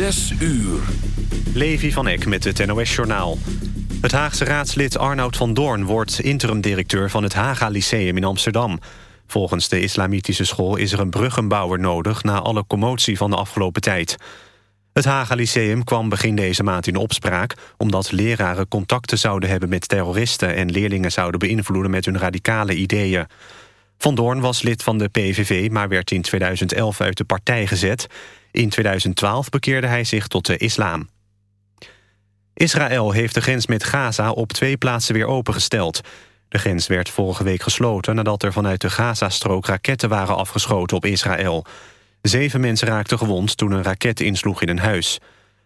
Zes uur. Levi van Eck met het NOS-journaal. Het Haagse raadslid Arnoud van Doorn wordt interim-directeur... van het Haga Lyceum in Amsterdam. Volgens de islamitische school is er een bruggenbouwer nodig... na alle commotie van de afgelopen tijd. Het Haga Lyceum kwam begin deze maand in opspraak... omdat leraren contacten zouden hebben met terroristen... en leerlingen zouden beïnvloeden met hun radicale ideeën. Van Doorn was lid van de PVV, maar werd in 2011 uit de partij gezet. In 2012 bekeerde hij zich tot de islam. Israël heeft de grens met Gaza op twee plaatsen weer opengesteld. De grens werd vorige week gesloten nadat er vanuit de Gazastrook raketten waren afgeschoten op Israël. Zeven mensen raakten gewond toen een raket insloeg in een huis.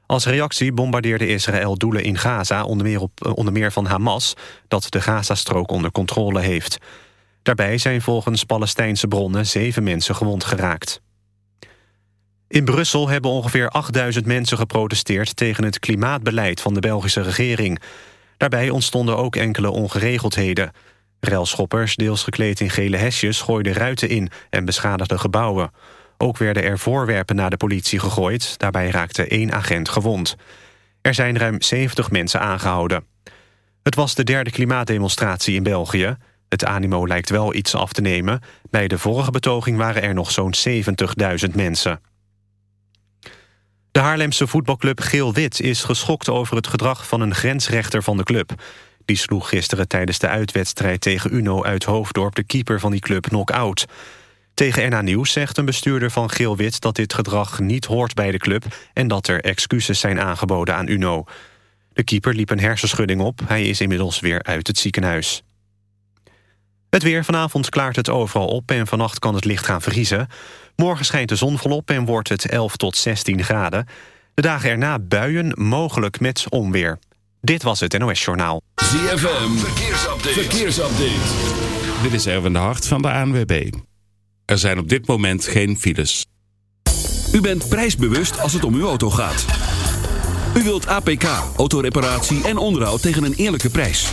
Als reactie bombardeerde Israël doelen in Gaza, onder meer, op, onder meer van Hamas... dat de Gazastrook onder controle heeft. Daarbij zijn volgens Palestijnse bronnen zeven mensen gewond geraakt. In Brussel hebben ongeveer 8000 mensen geprotesteerd... tegen het klimaatbeleid van de Belgische regering. Daarbij ontstonden ook enkele ongeregeldheden. Relschoppers, deels gekleed in gele hesjes, gooiden ruiten in... en beschadigden gebouwen. Ook werden er voorwerpen naar de politie gegooid. Daarbij raakte één agent gewond. Er zijn ruim 70 mensen aangehouden. Het was de derde klimaatdemonstratie in België. Het animo lijkt wel iets af te nemen. Bij de vorige betoging waren er nog zo'n 70.000 mensen. De Haarlemse voetbalclub Geel-Wit is geschokt over het gedrag van een grensrechter van de club. Die sloeg gisteren tijdens de uitwedstrijd tegen Uno uit Hoofddorp... de keeper van die club knock-out. Tegen NA Nieuws zegt een bestuurder van Geel-Wit... dat dit gedrag niet hoort bij de club... en dat er excuses zijn aangeboden aan Uno. De keeper liep een hersenschudding op. Hij is inmiddels weer uit het ziekenhuis. Het weer vanavond klaart het overal op en vannacht kan het licht gaan vriezen. Morgen schijnt de zon volop en wordt het 11 tot 16 graden. De dagen erna buien, mogelijk met onweer. Dit was het NOS Journaal. ZFM, verkeersupdate. verkeersupdate. Dit is Erwin de Hart van de ANWB. Er zijn op dit moment geen files. U bent prijsbewust als het om uw auto gaat. U wilt APK, autoreparatie en onderhoud tegen een eerlijke prijs.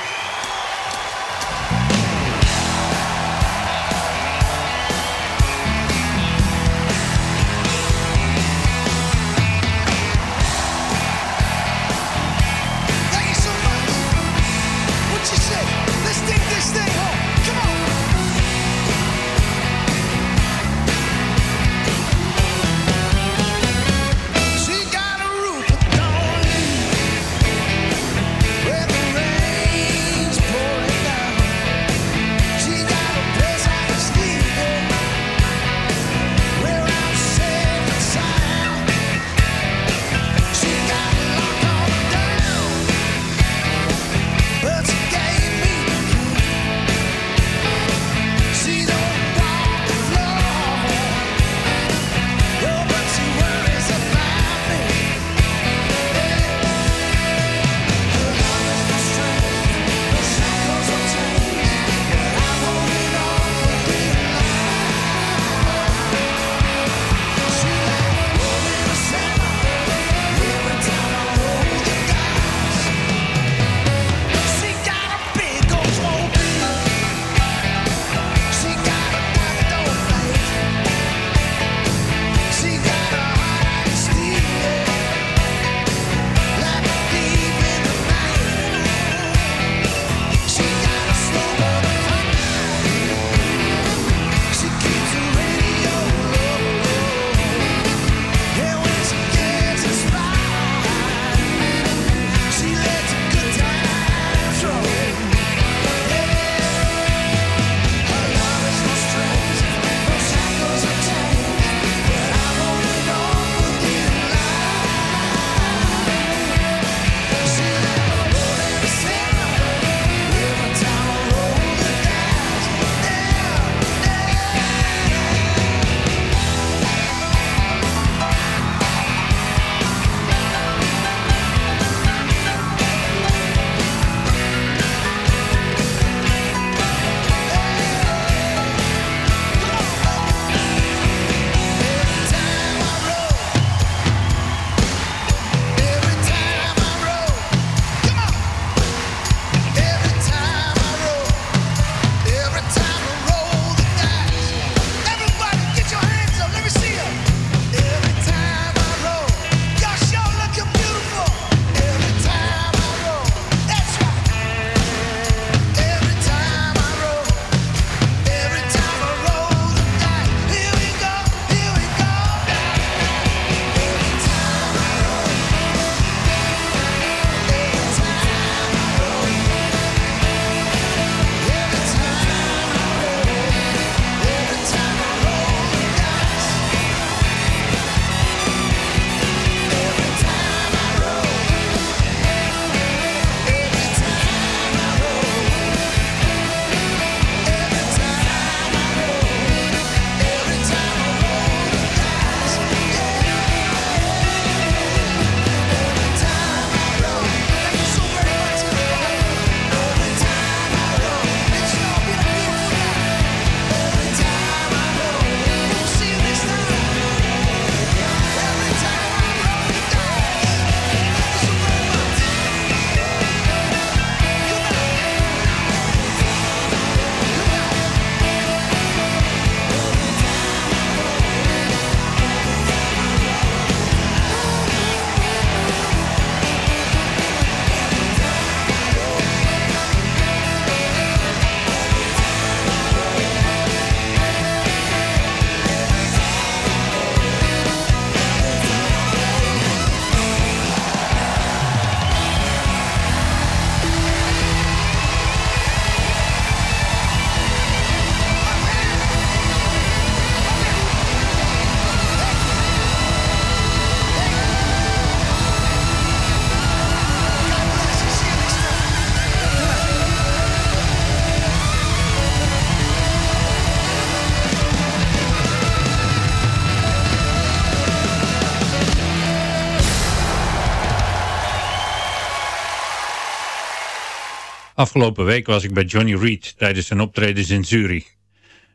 Afgelopen week was ik bij Johnny Reed tijdens zijn optredens in Zurich.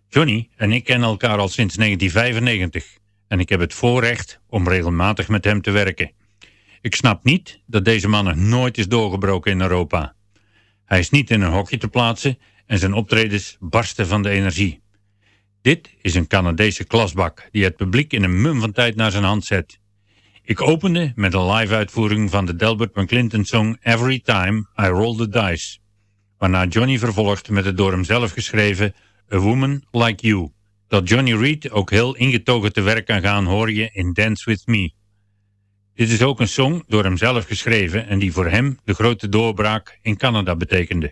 Johnny en ik kennen elkaar al sinds 1995 en ik heb het voorrecht om regelmatig met hem te werken. Ik snap niet dat deze man nog nooit is doorgebroken in Europa. Hij is niet in een hokje te plaatsen en zijn optredens barsten van de energie. Dit is een Canadese klasbak die het publiek in een mum van tijd naar zijn hand zet. Ik opende met een live uitvoering van de Delbert McClinton song Every Time I Roll the Dice waarna Johnny vervolgt met het door hem zelf geschreven A Woman Like You. Dat Johnny Reed ook heel ingetogen te werk kan gaan hoor je in Dance With Me. Dit is ook een song door hemzelf geschreven en die voor hem de grote doorbraak in Canada betekende.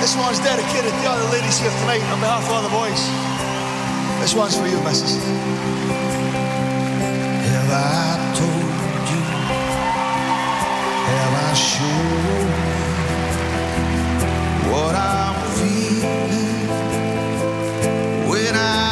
This one's dedicated to the other ladies here tonight on behalf of all the boys. This one's for you, missus. what I'm feeling when I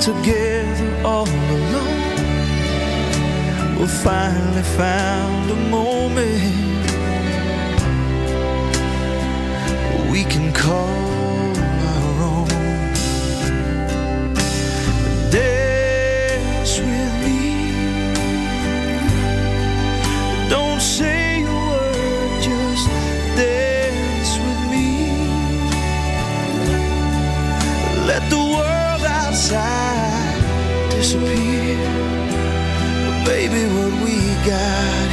together all alone. We finally found a moment we can call our own. Dance with me. Don't say a word, just dance with me. Let the world outside disappear. Baby, what we got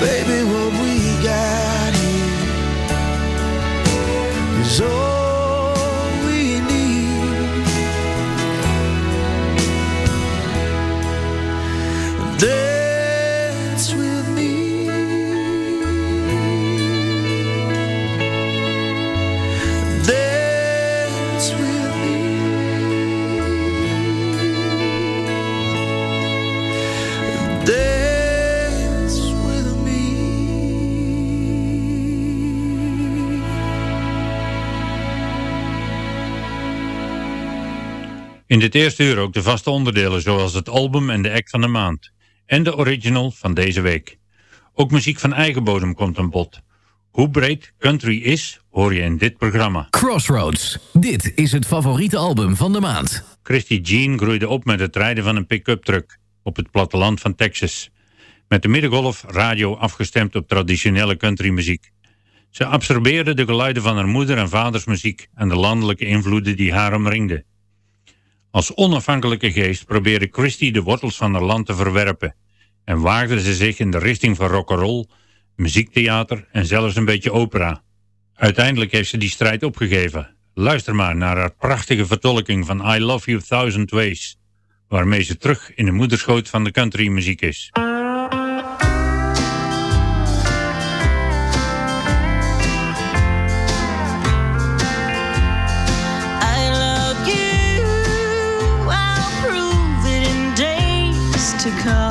Baby, In dit eerste uur ook de vaste onderdelen zoals het album en de act van de maand. En de original van deze week. Ook muziek van eigen bodem komt aan bod. Hoe breed country is, hoor je in dit programma. Crossroads. Dit is het favoriete album van de maand. Christy Jean groeide op met het rijden van een pick-up truck op het platteland van Texas. Met de middengolf radio afgestemd op traditionele countrymuziek. Ze absorbeerde de geluiden van haar moeder en vaders muziek en de landelijke invloeden die haar omringden. Als onafhankelijke geest probeerde Christy de wortels van haar land te verwerpen en waagde ze zich in de richting van rock'n'roll, muziektheater en zelfs een beetje opera. Uiteindelijk heeft ze die strijd opgegeven. Luister maar naar haar prachtige vertolking van I Love You Thousand Ways, waarmee ze terug in de moederschoot van de countrymuziek is. to come.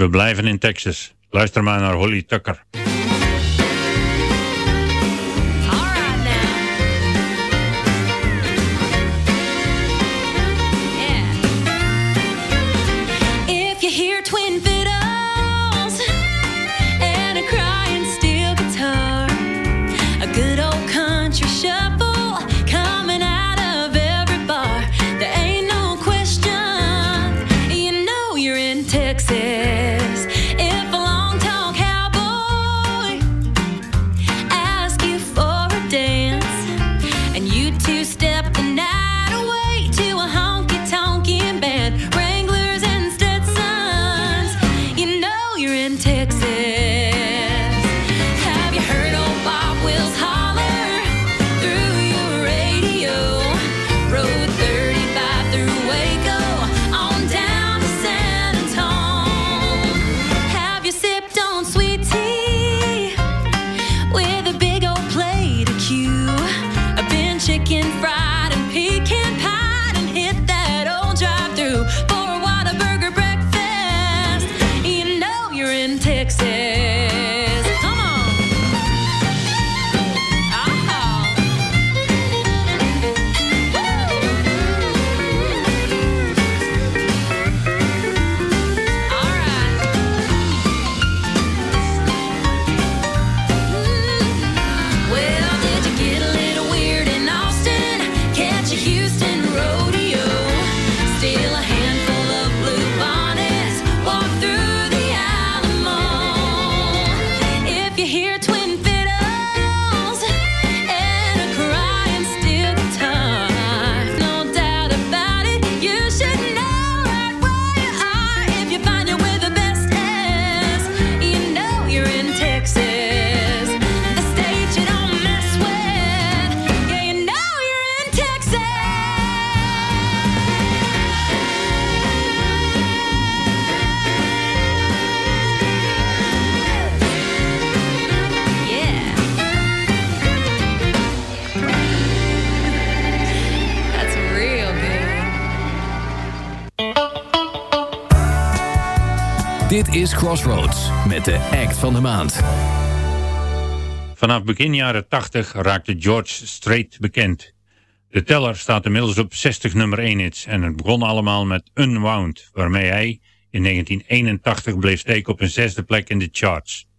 We blijven in Texas. Luister maar naar Holly Tucker. Crossroads met de act van de maand. Vanaf begin jaren 80 raakte George Strait bekend. De teller staat inmiddels op 60 nummer 1 hits en het begon allemaal met Unwound, waarmee hij in 1981 bleef steken op een zesde plek in de charts.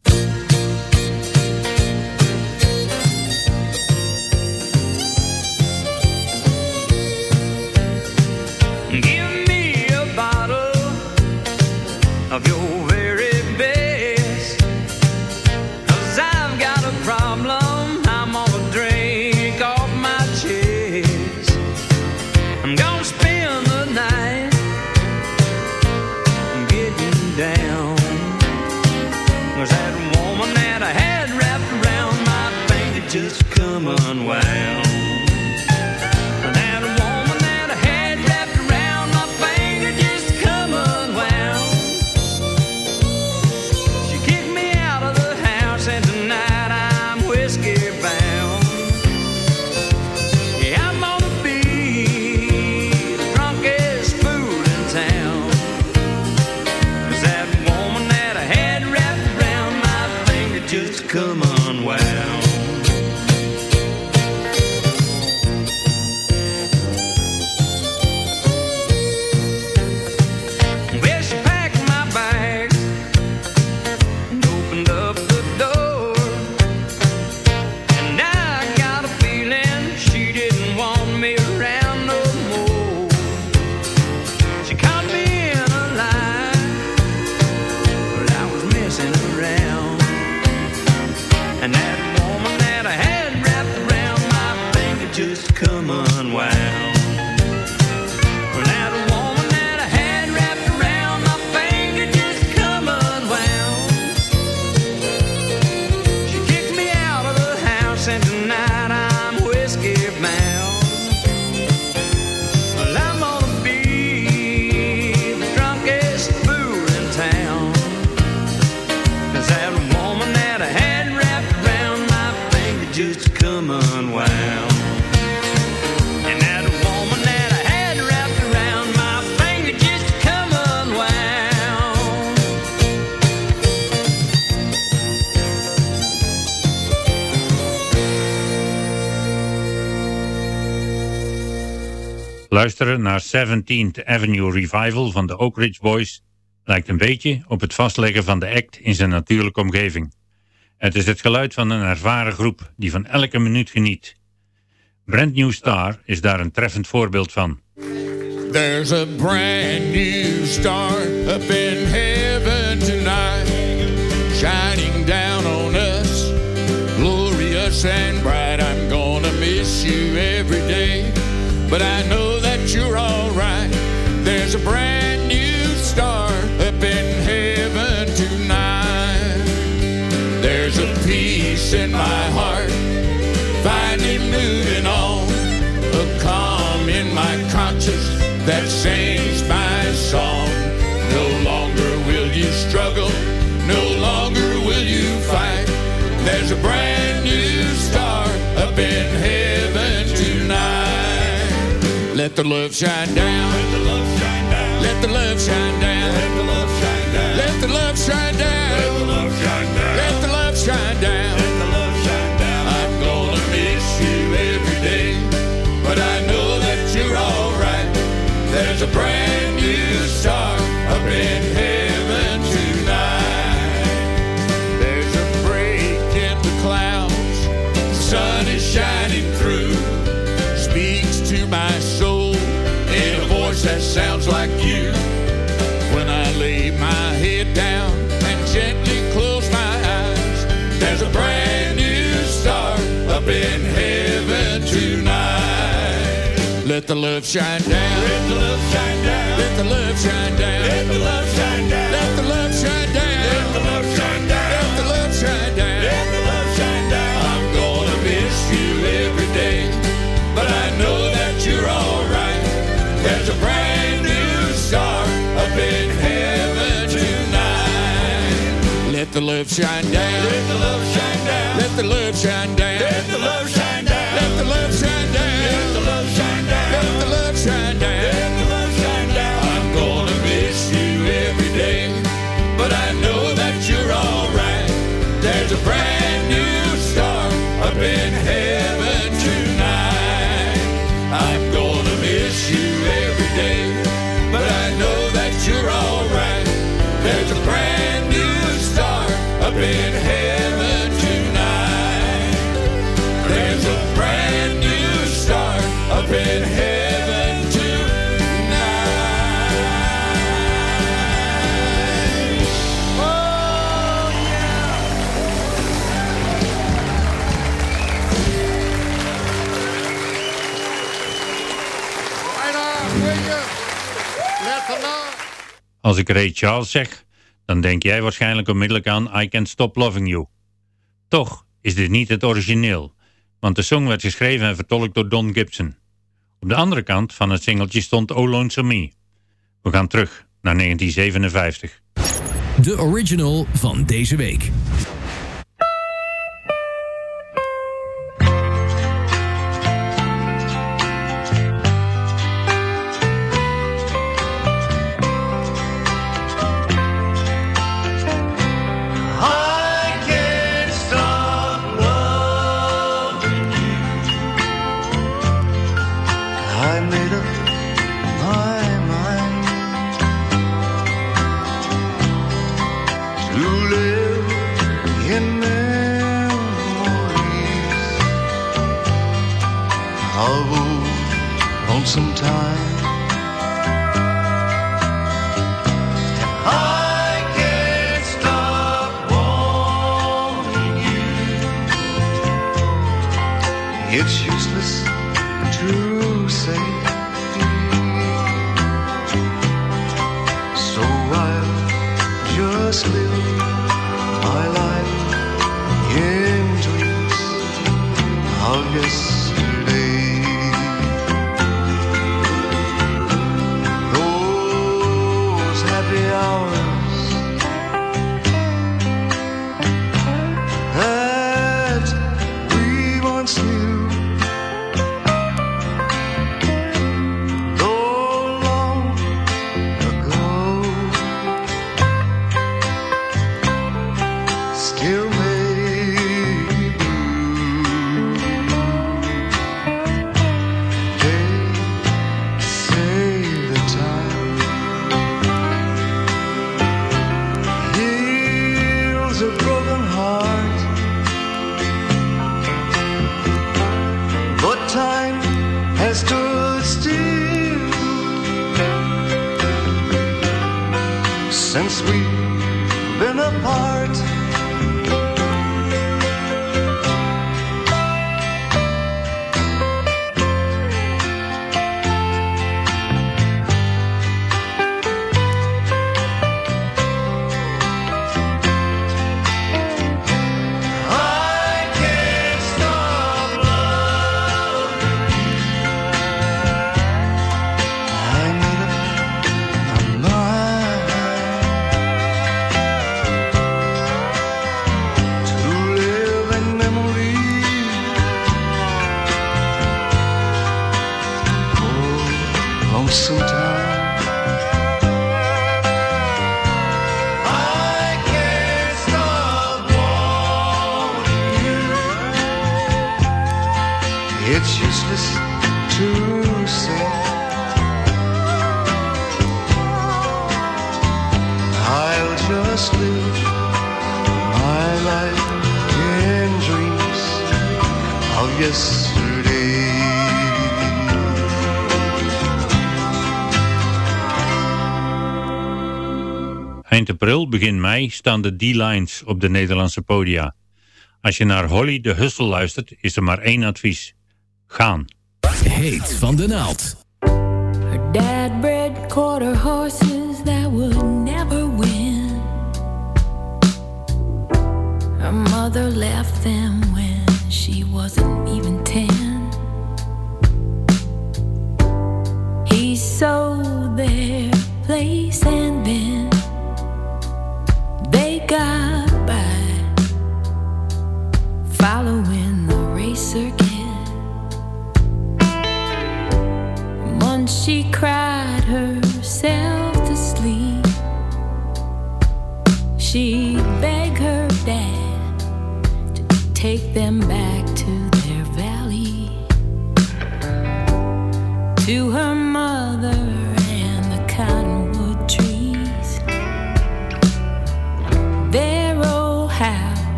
Luisteren naar 17th Avenue Revival van de Oak Ridge Boys lijkt een beetje op het vastleggen van de act in zijn natuurlijke omgeving. Het is het geluid van een ervaren groep die van elke minuut geniet. Brand New Star is daar een treffend voorbeeld van. There's a brand new star up in heaven tonight, shining down on us, glorious and bright. I'm gonna miss you every day, but I know that you're alright. There's a brand new star up in peace in my heart, finally moving on, a calm in my conscience that sings my song. No longer will you struggle, no longer will you fight. There's a brand new star up in heaven tonight. Let the love shine down. Let the love shine down. Let the love shine down. Let the love shine down. Let the love shine down. Let the love shine down. the brand. Let the love shine down. Let the love shine down. Let the love shine down. Let the love shine down. Let the love shine down. Let the love shine down. Let the love shine down. Let the love shine down. I'm gonna miss you every day, but I know that you're alright. There's a brand new star up in heaven tonight. Let the love shine down. Let the love shine down. Let the love shine down. Let the love shine Als ik Ray Charles zeg, dan denk jij waarschijnlijk onmiddellijk aan I Can't Stop Loving You. Toch is dit niet het origineel, want de song werd geschreven en vertolkt door Don Gibson. Op de andere kant van het singeltje stond Oh Lonesome Me. We gaan terug naar 1957. De original van deze week. April, begin mei staan de D-Lines op de Nederlandse podia. Als je naar Holly de Hustle luistert, is er maar één advies. Gaan. Heet van de naald. Her dad bred quarter horses that would never win. Her mother left them when she wasn't even ten. He sold got by following the race circuit. Once she cried herself to sleep. She begged her dad to take them back to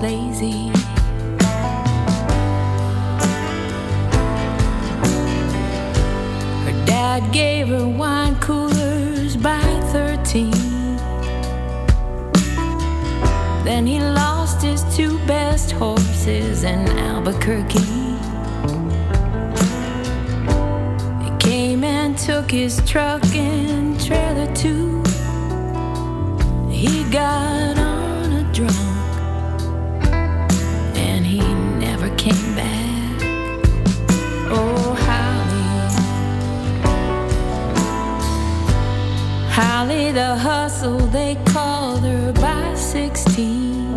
lazy. Her dad gave her wine coolers by 13. Then he lost his two best horses in Albuquerque. They came and took his truck and trailer too. He got Holly the hustle, they called her by 16.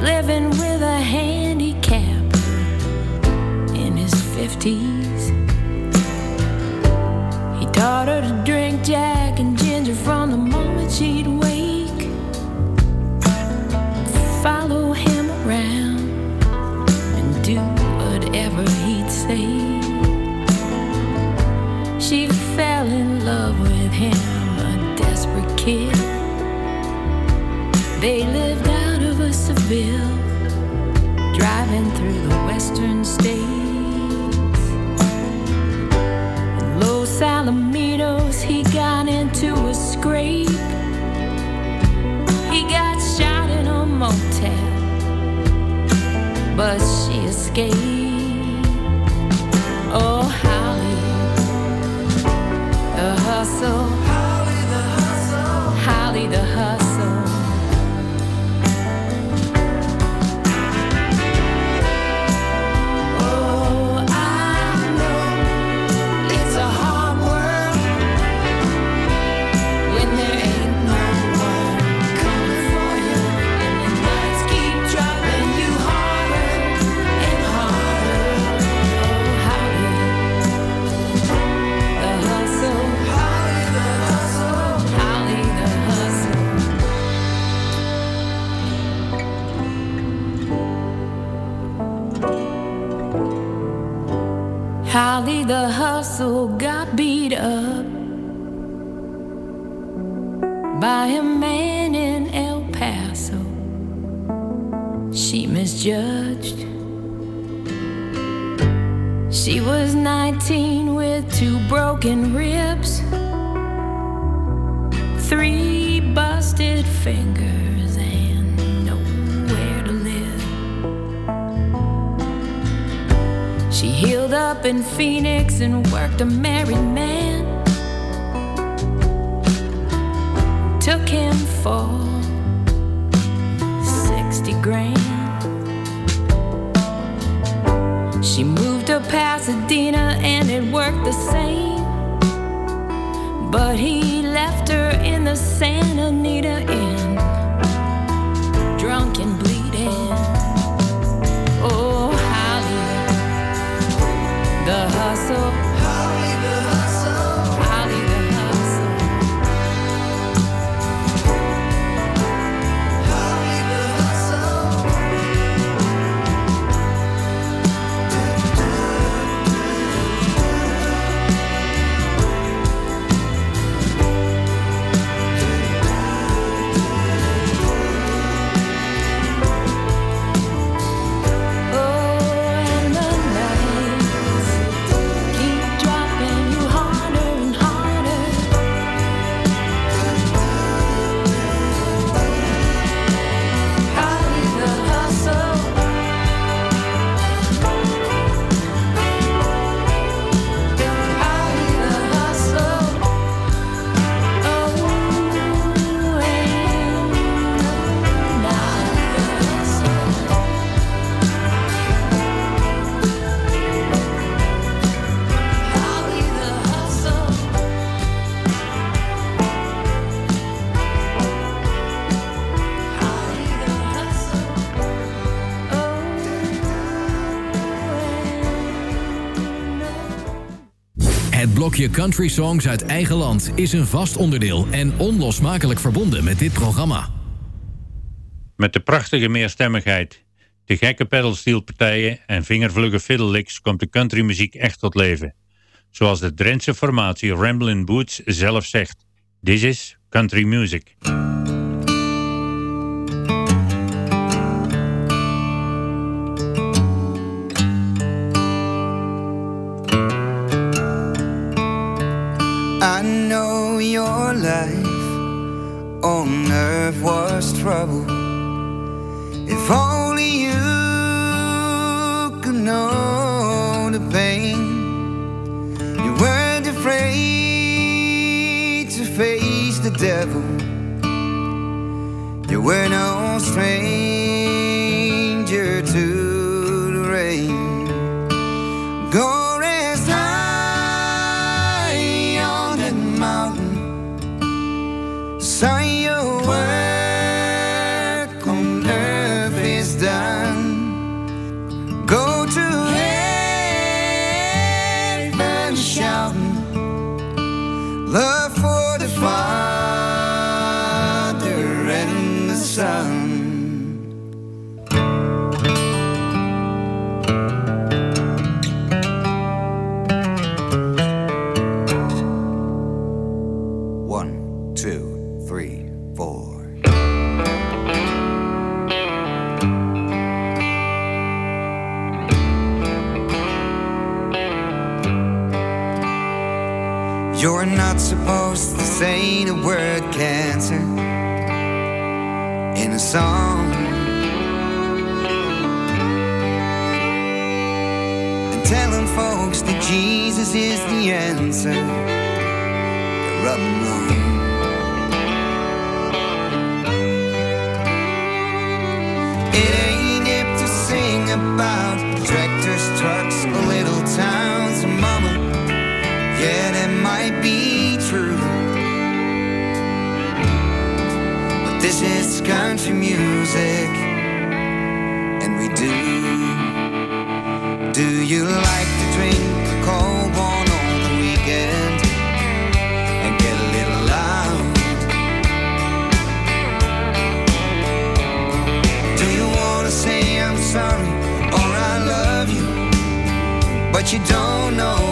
Living with a handicap in his 50s. He taught her to drink Jack and ginger from the moment she'd wake. Seville, driving through the western states. In Los Alamitos, he got into a scrape. He got shot in a motel, but she escaped. Oh, Holly, the hustle. Holly, the hustle. Holly, the hustle. The hustle got beat up by a man in El Paso. She misjudged. She was 19 with two broken ribs, up in Phoenix and worked a married man. Took him for 60 grand. She moved to Pasadena and it worked the same. But he left her in the Santa Anita Inn, Blokje country songs uit eigen land is een vast onderdeel en onlosmakelijk verbonden met dit programma. Met de prachtige meerstemmigheid, de gekke pedalsteelpartijen en vingervlugge fiddlelicks komt de countrymuziek echt tot leven. Zoals de Drentse formatie Ramblin' Boots zelf zegt. This is country music. strange. dancing, they're rubbing on. It ain't hip to sing about tractors, trucks, little towns, mama. Yet it might be true. But this is country music, and we do. you don't know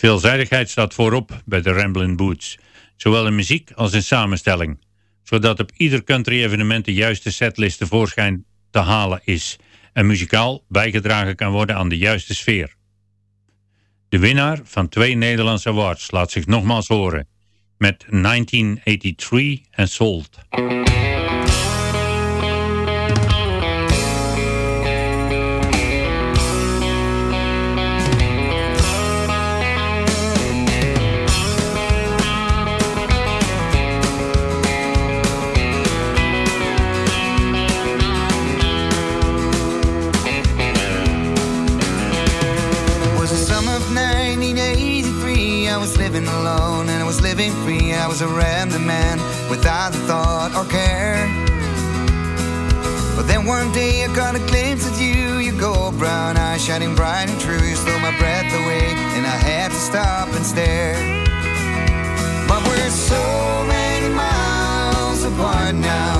Veelzijdigheid staat voorop bij de Ramblin' Boots, zowel in muziek als in samenstelling, zodat op ieder country evenement de juiste setlist tevoorschijn te halen is en muzikaal bijgedragen kan worden aan de juiste sfeer. De winnaar van twee Nederlandse awards laat zich nogmaals horen met 1983 en Sold. was a random man without a thought or care. But then one day I caught a glimpse of you, your gold brown eyes shining bright and true. You stole my breath away, and I had to stop and stare. But we're so many miles apart now.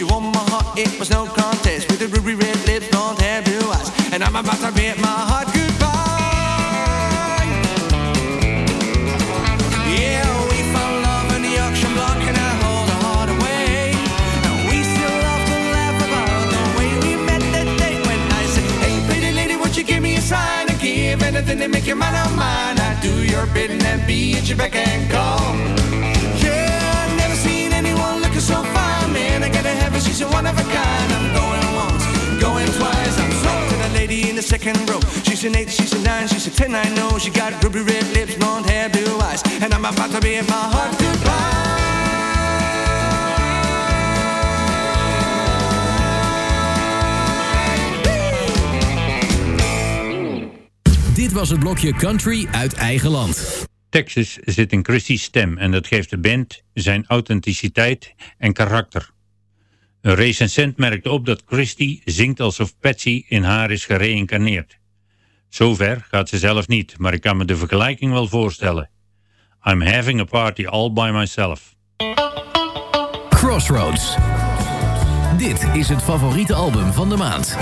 you want my heart, it was no. that can roll. She's an eight, she's a nine, she's a ten, I know. She got ruby red lips, blonde hair, blue eyes. And I'm about to be in my heart goodbye. Dit was het blokje Country uit eigen land. Texas zit in Christie's stem en dat geeft de band zijn authenticiteit en karakter. Een recensent merkt op dat Christie zingt alsof Patsy in haar is gereïncarneerd. Zover gaat ze zelf niet, maar ik kan me de vergelijking wel voorstellen. I'm having a party all by myself. Crossroads. Dit is het favoriete album van de maand.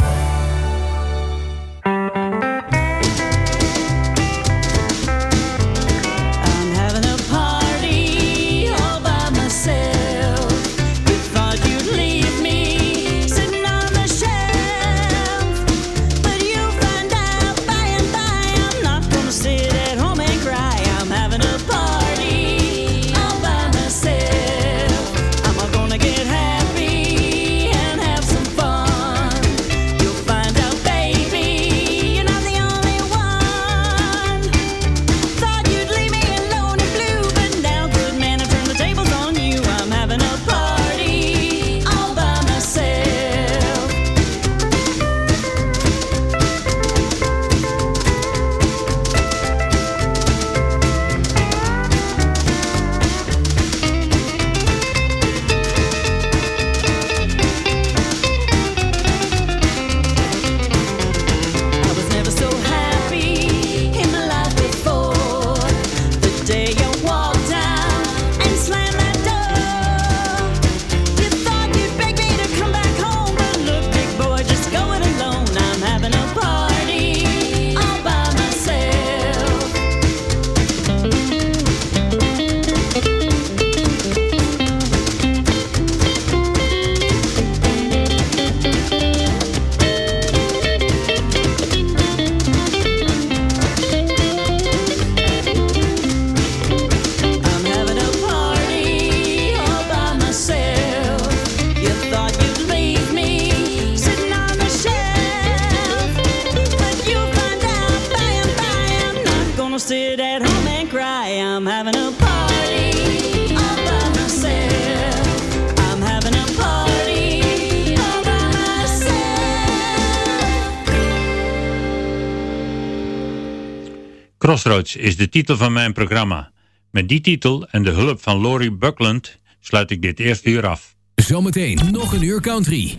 Is de titel van mijn programma. Met die titel en de hulp van Laurie Buckland sluit ik dit eerste uur af. Zometeen nog een uur country.